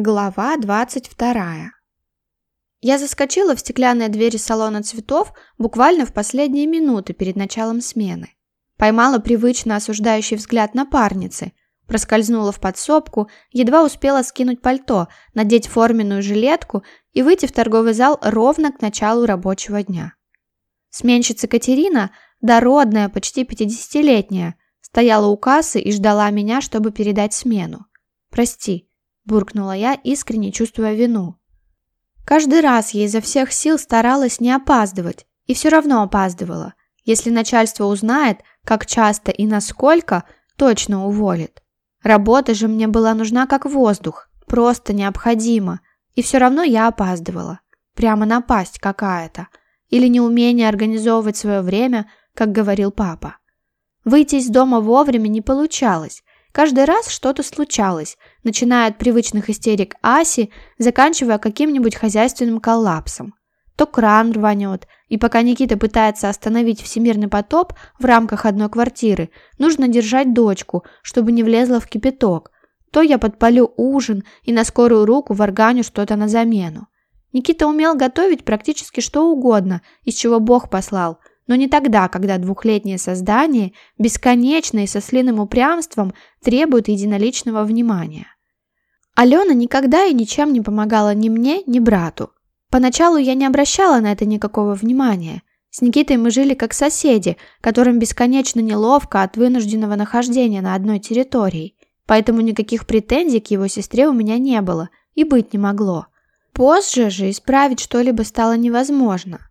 Глава 22. Я заскочила в стеклянные двери салона цветов буквально в последние минуты перед началом смены. Поймала привычно осуждающий взгляд напарницы, проскользнула в подсобку, едва успела скинуть пальто, надеть форменную жилетку и выйти в торговый зал ровно к началу рабочего дня. Сменщица Катерина, дородная, почти 50-летняя, стояла у кассы и ждала меня, чтобы передать смену. «Прости», буркнула я, искренне чувствуя вину. Каждый раз я изо всех сил старалась не опаздывать, и все равно опаздывала. Если начальство узнает, как часто и насколько, точно уволит. Работа же мне была нужна как воздух, просто необходима, и все равно я опаздывала. Прямо напасть какая-то. Или неумение организовывать свое время, как говорил папа. Выйти из дома вовремя не получалось. Каждый раз что-то случалось, начиная от привычных истерик Аси, заканчивая каким-нибудь хозяйственным коллапсом. То кран рванет, и пока Никита пытается остановить всемирный потоп в рамках одной квартиры, нужно держать дочку, чтобы не влезла в кипяток. То я подпалю ужин и на скорую руку варганю что-то на замену. Никита умел готовить практически что угодно, из чего Бог послал, но не тогда, когда двухлетнее создание бесконечно и со слиным упрямством требует единоличного внимания. Алена никогда и ничем не помогала ни мне, ни брату. Поначалу я не обращала на это никакого внимания. С Никитой мы жили как соседи, которым бесконечно неловко от вынужденного нахождения на одной территории. Поэтому никаких претензий к его сестре у меня не было и быть не могло. Позже же исправить что-либо стало невозможно.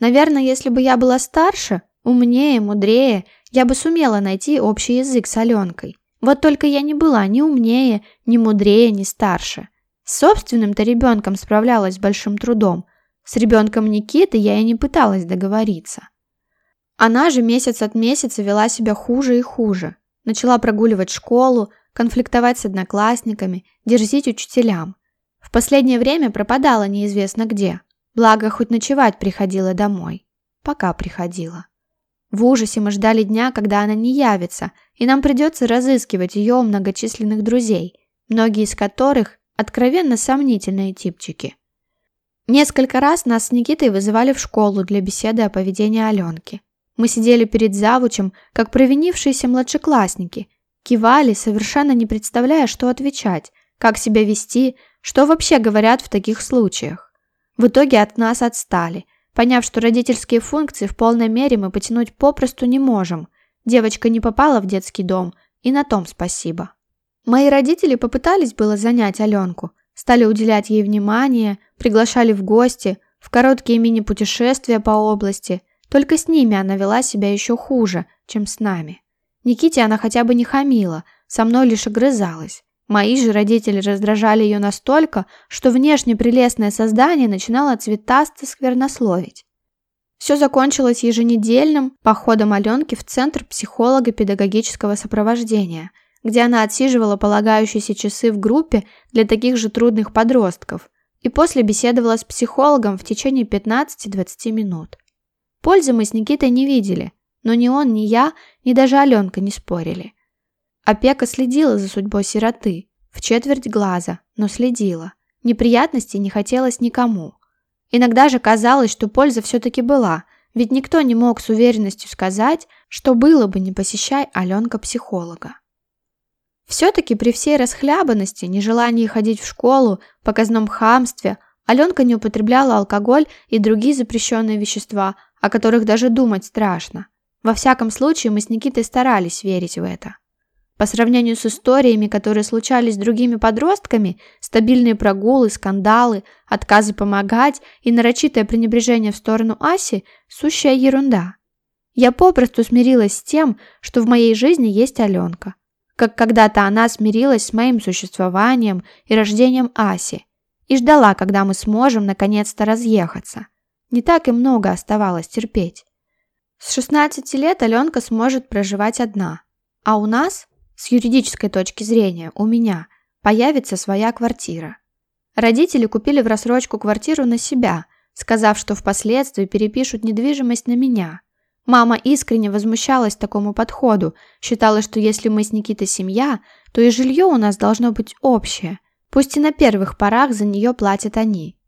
Наверное, если бы я была старше, умнее, мудрее, я бы сумела найти общий язык с Аленкой. Вот только я не была ни умнее, ни мудрее, ни старше. С собственным-то ребенком справлялась с большим трудом. С ребенком Никиты я и не пыталась договориться. Она же месяц от месяца вела себя хуже и хуже. Начала прогуливать школу, конфликтовать с одноклассниками, дерзить учителям. В последнее время пропадала неизвестно где. Благо, хоть ночевать приходила домой. Пока приходила. В ужасе мы ждали дня, когда она не явится, и нам придется разыскивать ее у многочисленных друзей, многие из которых откровенно сомнительные типчики. Несколько раз нас с Никитой вызывали в школу для беседы о поведении Аленки. Мы сидели перед завучем, как провинившиеся младшеклассники, кивали, совершенно не представляя, что отвечать, как себя вести, что вообще говорят в таких случаях. В итоге от нас отстали. Поняв, что родительские функции в полной мере мы потянуть попросту не можем. Девочка не попала в детский дом, и на том спасибо. Мои родители попытались было занять Аленку, стали уделять ей внимание, приглашали в гости, в короткие мини-путешествия по области. Только с ними она вела себя еще хуже, чем с нами. Никите она хотя бы не хамила, со мной лишь огрызалась. Мои же родители раздражали ее настолько, что внешне прелестное создание начинало цветасто сквернословить. Все закончилось еженедельным походом Аленки в Центр психолого-педагогического сопровождения, где она отсиживала полагающиеся часы в группе для таких же трудных подростков и после беседовала с психологом в течение 15-20 минут. Пользы мы с Никитой не видели, но ни он, ни я, ни даже Аленка не спорили – Опека следила за судьбой сироты, в четверть глаза, но следила. Неприятностей не хотелось никому. Иногда же казалось, что польза все-таки была, ведь никто не мог с уверенностью сказать, что было бы, не посещай Аленка психолога. Все-таки при всей расхлябанности, нежелании ходить в школу, показном хамстве, Аленка не употребляла алкоголь и другие запрещенные вещества, о которых даже думать страшно. Во всяком случае, мы с Никитой старались верить в это. По сравнению с историями, которые случались с другими подростками, стабильные прогулы, скандалы, отказы помогать и нарочитое пренебрежение в сторону Аси – сущая ерунда. Я попросту смирилась с тем, что в моей жизни есть Аленка. Как когда-то она смирилась с моим существованием и рождением Аси и ждала, когда мы сможем наконец-то разъехаться. Не так и много оставалось терпеть. С 16 лет Аленка сможет проживать одна, а у нас – с юридической точки зрения, у меня появится своя квартира. Родители купили в рассрочку квартиру на себя, сказав, что впоследствии перепишут недвижимость на меня. Мама искренне возмущалась такому подходу, считала, что если мы с Никитой семья, то и жилье у нас должно быть общее, пусть и на первых порах за нее платят они.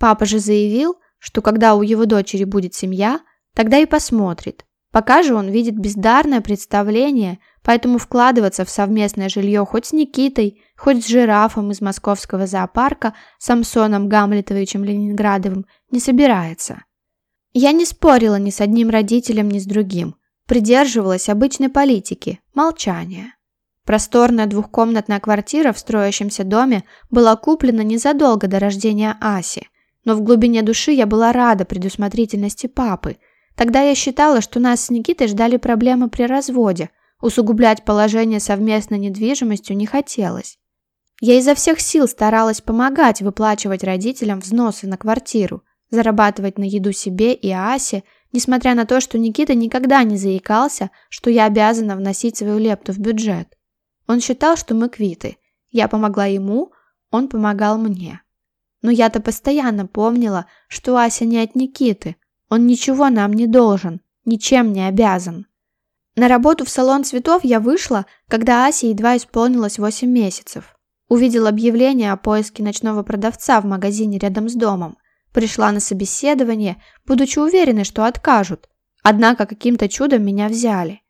Папа же заявил, что когда у его дочери будет семья, тогда и посмотрит. Пока же он видит бездарное представление – поэтому вкладываться в совместное жилье хоть с Никитой, хоть с жирафом из московского зоопарка, Самсоном Гамлетовичем Ленинградовым не собирается. Я не спорила ни с одним родителем, ни с другим. Придерживалась обычной политики – молчания. Просторная двухкомнатная квартира в строящемся доме была куплена незадолго до рождения Аси, но в глубине души я была рада предусмотрительности папы. Тогда я считала, что нас с Никитой ждали проблемы при разводе – Усугублять положение совместной недвижимостью не хотелось. Я изо всех сил старалась помогать выплачивать родителям взносы на квартиру, зарабатывать на еду себе и Асе, несмотря на то, что Никита никогда не заикался, что я обязана вносить свою лепту в бюджет. Он считал, что мы квиты. Я помогла ему, он помогал мне. Но я-то постоянно помнила, что Ася не от Никиты. Он ничего нам не должен, ничем не обязан. На работу в салон цветов я вышла, когда Асе едва исполнилось 8 месяцев. Увидела объявление о поиске ночного продавца в магазине рядом с домом. Пришла на собеседование, будучи уверенной, что откажут. Однако каким-то чудом меня взяли.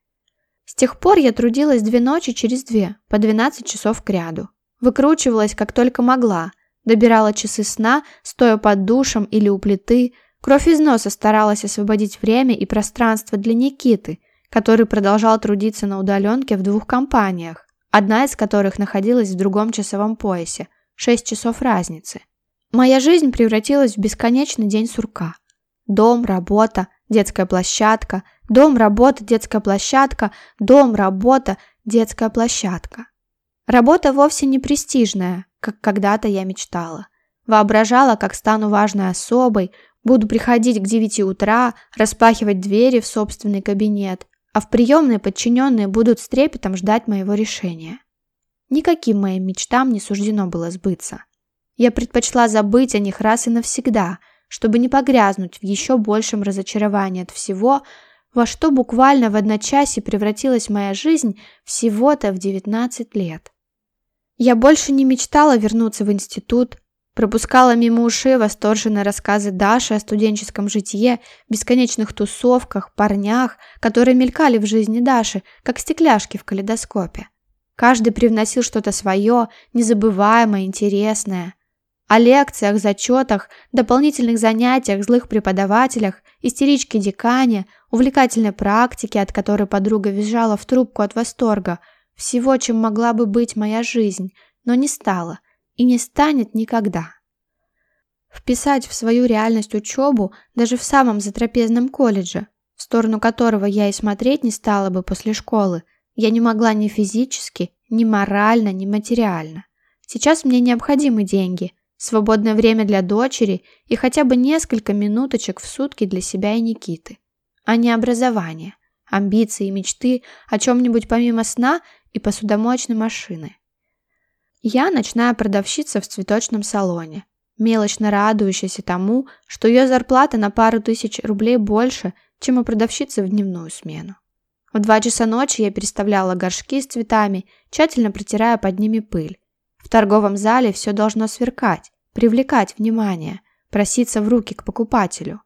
С тех пор я трудилась две ночи через две, по 12 часов кряду. Выкручивалась как только могла, добирала часы сна, стоя под душем или у плиты, кровь из носа старалась освободить время и пространство для Никиты – который продолжал трудиться на удаленке в двух компаниях, одна из которых находилась в другом часовом поясе, 6 часов разницы. Моя жизнь превратилась в бесконечный день сурка. Дом, работа, детская площадка, дом, работа, детская площадка, дом, работа, детская площадка. Работа вовсе не престижная, как когда-то я мечтала. Воображала, как стану важной особой, буду приходить к 9 утра, распахивать двери в собственный кабинет, а в приемные подчиненные будут с трепетом ждать моего решения. Никаким моим мечтам не суждено было сбыться. Я предпочла забыть о них раз и навсегда, чтобы не погрязнуть в еще большем разочаровании от всего, во что буквально в одночасье превратилась моя жизнь всего-то в 19 лет. Я больше не мечтала вернуться в институт, Пропускала мимо ушей восторженные рассказы Даши о студенческом житье, бесконечных тусовках, парнях, которые мелькали в жизни Даши, как стекляшки в калейдоскопе. Каждый привносил что-то свое, незабываемое, интересное. О лекциях, зачетах, дополнительных занятиях, злых преподавателях, истеричке декане, увлекательной практике, от которой подруга визжала в трубку от восторга. Всего, чем могла бы быть моя жизнь, но не стала, и не станет никогда. Вписать в свою реальность учебу даже в самом затрапезном колледже, в сторону которого я и смотреть не стала бы после школы, я не могла ни физически, ни морально, ни материально. Сейчас мне необходимы деньги, свободное время для дочери и хотя бы несколько минуточек в сутки для себя и Никиты. А не образование, амбиции и мечты о чем-нибудь помимо сна и посудомоечной машины. Я ночная продавщица в цветочном салоне, мелочно радующаяся тому, что ее зарплата на пару тысяч рублей больше, чем у продавщицы в дневную смену. В два часа ночи я переставляла горшки с цветами, тщательно протирая под ними пыль. В торговом зале все должно сверкать, привлекать внимание, проситься в руки к покупателю.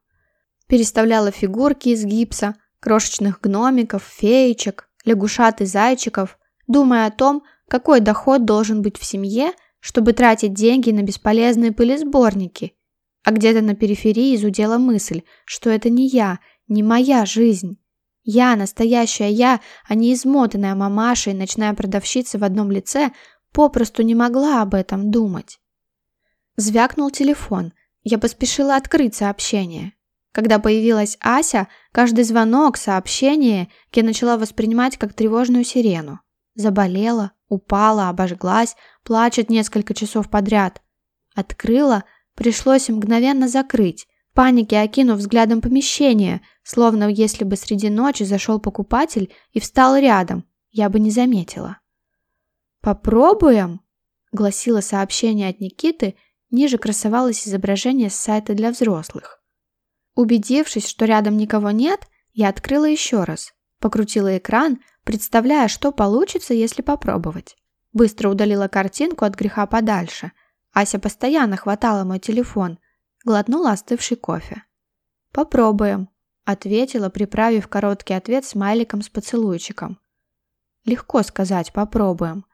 Переставляла фигурки из гипса, крошечных гномиков, феечек, лягушат и зайчиков, думая о том, какой доход должен быть в семье, чтобы тратить деньги на бесполезные пылесборники. А где-то на периферии изудела мысль, что это не я, не моя жизнь. Я, настоящая я, а не измотанная мамаша и ночная продавщица в одном лице, попросту не могла об этом думать. Звякнул телефон. Я поспешила открыть сообщение. Когда появилась Ася, каждый звонок, сообщение я начала воспринимать как тревожную сирену. Заболела, упала, обожглась, плачет несколько часов подряд. Открыла, пришлось мгновенно закрыть, в панике окинув взглядом помещение, словно если бы среди ночи зашел покупатель и встал рядом, я бы не заметила. «Попробуем?» – гласило сообщение от Никиты, ниже красовалось изображение с сайта для взрослых. Убедившись, что рядом никого нет, я открыла еще раз, покрутила экран, представляя, что получится, если попробовать. Быстро удалила картинку от греха подальше. Ася постоянно хватала мой телефон, глотнула остывший кофе. «Попробуем», — ответила, приправив короткий ответ смайликом с поцелуйчиком. Легко сказать «попробуем».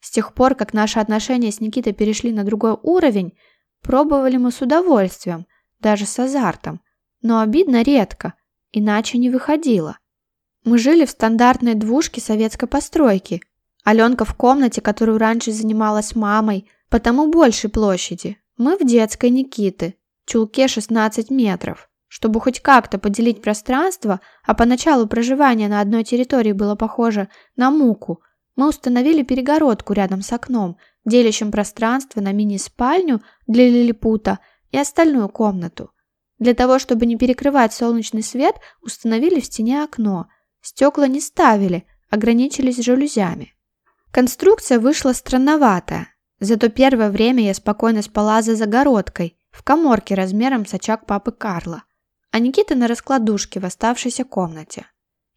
С тех пор, как наши отношения с Никитой перешли на другой уровень, пробовали мы с удовольствием, даже с азартом, но обидно редко, иначе не выходило. Мы жили в стандартной двушке советской постройки. Аленка в комнате, которую раньше занималась мамой, потому больше площади. Мы в детской Никиты, чулке 16 метров. Чтобы хоть как-то поделить пространство, а поначалу проживание на одной территории было похоже на муку, мы установили перегородку рядом с окном, делящим пространство на мини-спальню для лилипута и остальную комнату. Для того, чтобы не перекрывать солнечный свет, установили в стене окно – Стекла не ставили, ограничились жалюзями. Конструкция вышла странноватая, зато первое время я спокойно спала за загородкой, в коморке размером с очаг папы Карла, а Никита на раскладушке в оставшейся комнате.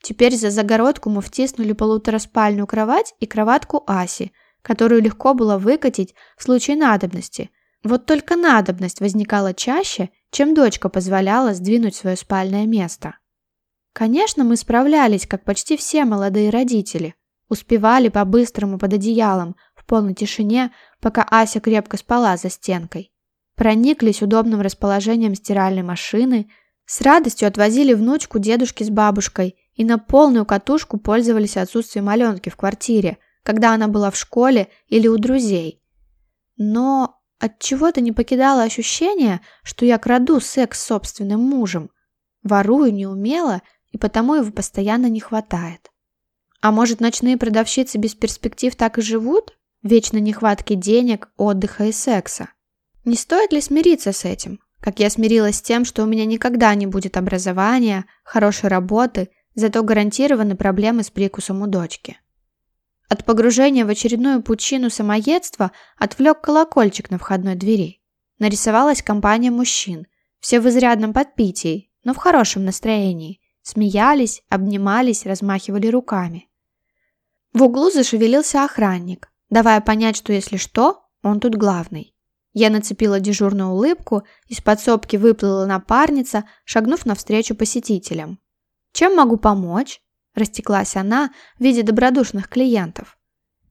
Теперь за загородку мы втиснули полутораспальную кровать и кроватку Аси, которую легко было выкатить в случае надобности. Вот только надобность возникала чаще, чем дочка позволяла сдвинуть свое спальное место. Конечно, мы справлялись, как почти все молодые родители. Успевали по-быстрому под одеялом, в полной тишине, пока Ася крепко спала за стенкой. Прониклись удобным расположением стиральной машины, с радостью отвозили внучку дедушки с бабушкой и на полную катушку пользовались отсутствием Аленки в квартире, когда она была в школе или у друзей. Но от чего то не покидало ощущение, что я краду секс с собственным мужем. Ворую не умела – и потому его постоянно не хватает. А может, ночные продавщицы без перспектив так и живут? Вечно нехватки денег, отдыха и секса. Не стоит ли смириться с этим? Как я смирилась с тем, что у меня никогда не будет образования, хорошей работы, зато гарантированы проблемы с прикусом у дочки. От погружения в очередную пучину самоедства отвлек колокольчик на входной двери. Нарисовалась компания мужчин. Все в изрядном подпитии, но в хорошем настроении смеялись, обнимались, размахивали руками. В углу зашевелился охранник, давая понять, что если что, он тут главный. Я нацепила дежурную улыбку, из подсобки выплыла напарница, шагнув навстречу посетителям. «Чем могу помочь?» – растеклась она в виде добродушных клиентов.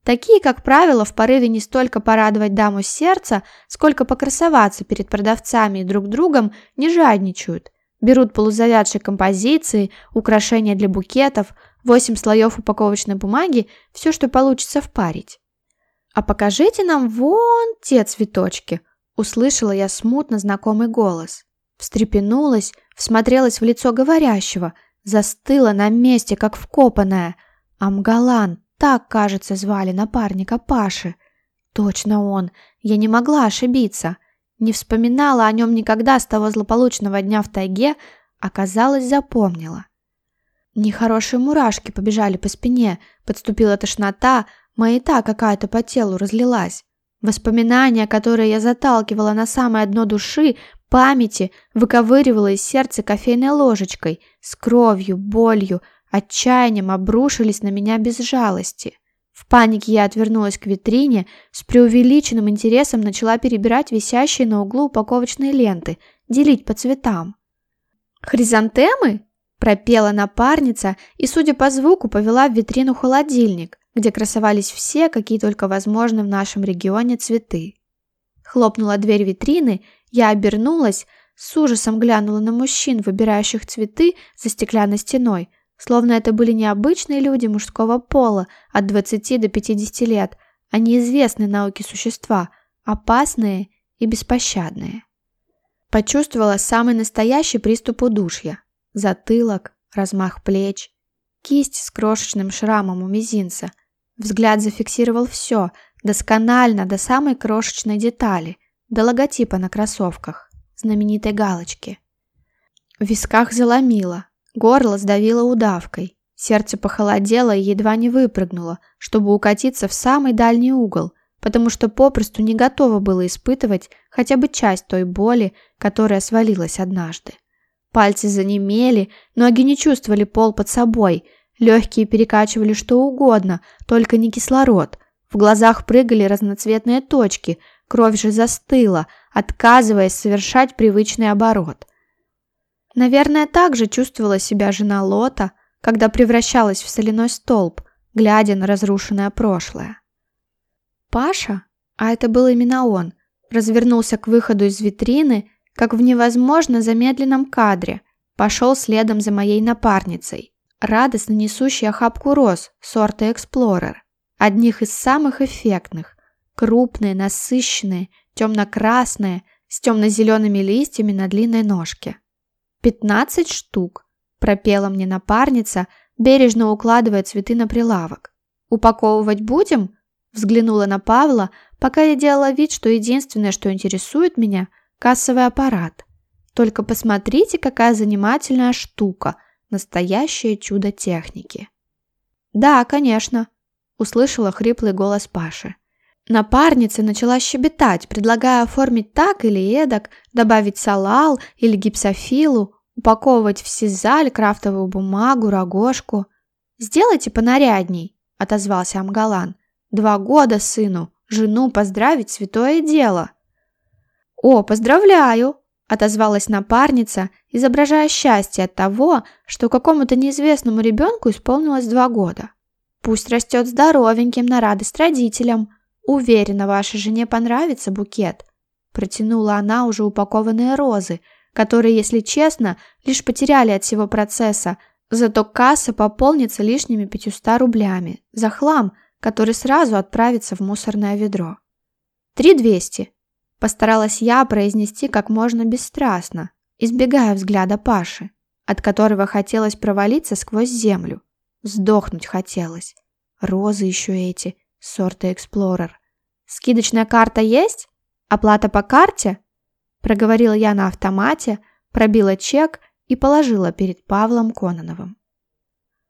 Такие, как правило, в порыве не столько порадовать даму сердца, сколько покрасоваться перед продавцами и друг другом не жадничают Берут полузавядшие композиции, украшения для букетов, восемь слоев упаковочной бумаги, все, что получится впарить. «А покажите нам вон те цветочки!» Услышала я смутно знакомый голос. Встрепенулась, всмотрелась в лицо говорящего, застыла на месте, как вкопанная. Амгалан, так, кажется, звали напарника Паши. Точно он, я не могла ошибиться не вспоминала о нем никогда с того злополучного дня в тайге, оказалось, запомнила. Нехорошие мурашки побежали по спине, подступила тошнота, маята какая-то по телу разлилась. Воспоминания, которые я заталкивала на самое дно души, памяти, выковыривала из сердца кофейной ложечкой, с кровью, болью, отчаянием обрушились на меня без жалости. В панике я отвернулась к витрине, с преувеличенным интересом начала перебирать висящие на углу упаковочные ленты, делить по цветам. «Хризантемы?» – пропела напарница и, судя по звуку, повела в витрину холодильник, где красовались все, какие только возможны в нашем регионе цветы. Хлопнула дверь витрины, я обернулась, с ужасом глянула на мужчин, выбирающих цветы за стеклянной стеной, Словно это были необычные люди мужского пола от 20 до 50 лет, а неизвестные науки существа, опасные и беспощадные. Почувствовала самый настоящий приступ удушья. Затылок, размах плеч, кисть с крошечным шрамом у мизинца. Взгляд зафиксировал все, досконально, до самой крошечной детали, до логотипа на кроссовках, знаменитой галочки. В висках заломило, Горло сдавило удавкой. Сердце похолодело и едва не выпрыгнуло, чтобы укатиться в самый дальний угол, потому что попросту не готово было испытывать хотя бы часть той боли, которая свалилась однажды. Пальцы занемели, ноги не чувствовали пол под собой, легкие перекачивали что угодно, только не кислород. В глазах прыгали разноцветные точки, кровь же застыла, отказываясь совершать привычный оборот – Наверное, так же чувствовала себя жена Лота, когда превращалась в соляной столб, глядя на разрушенное прошлое. Паша, а это был именно он, развернулся к выходу из витрины, как в невозможно замедленном кадре, пошел следом за моей напарницей, радостно несущей охапку роз сорта «Эксплорер», одних из самых эффектных, крупные, насыщенные, темно-красные, с темно-зелеными листьями на длинной ножке. 15 штук, пропела мне напарница, бережно укладывая цветы на прилавок. Упаковывать будем? Взглянула на Павла, пока я делала вид, что единственное, что интересует меня – кассовый аппарат. Только посмотрите, какая занимательная штука, настоящее чудо техники. «Да, конечно», – услышала хриплый голос Паши. Напарница начала щебетать, предлагая оформить так или эдак, добавить салал или гипсофилу, упаковывать в сизаль крафтовую бумагу, рогожку. «Сделайте понарядней», — отозвался Амгалан. «Два года сыну, жену поздравить святое дело». «О, поздравляю!» — отозвалась напарница, изображая счастье от того, что какому-то неизвестному ребенку исполнилось два года. «Пусть растет здоровеньким на радость родителям», — Уверена, вашей жене понравится букет. Протянула она уже упакованные розы, которые, если честно, лишь потеряли от всего процесса, зато касса пополнится лишними 500 рублями за хлам, который сразу отправится в мусорное ведро. «Три двести», – постаралась я произнести как можно бесстрастно, избегая взгляда Паши, от которого хотелось провалиться сквозь землю. Сдохнуть хотелось. Розы еще эти – Сорта Эксплорер. «Скидочная карта есть? Оплата по карте?» Проговорила я на автомате, пробила чек и положила перед Павлом Кононовым.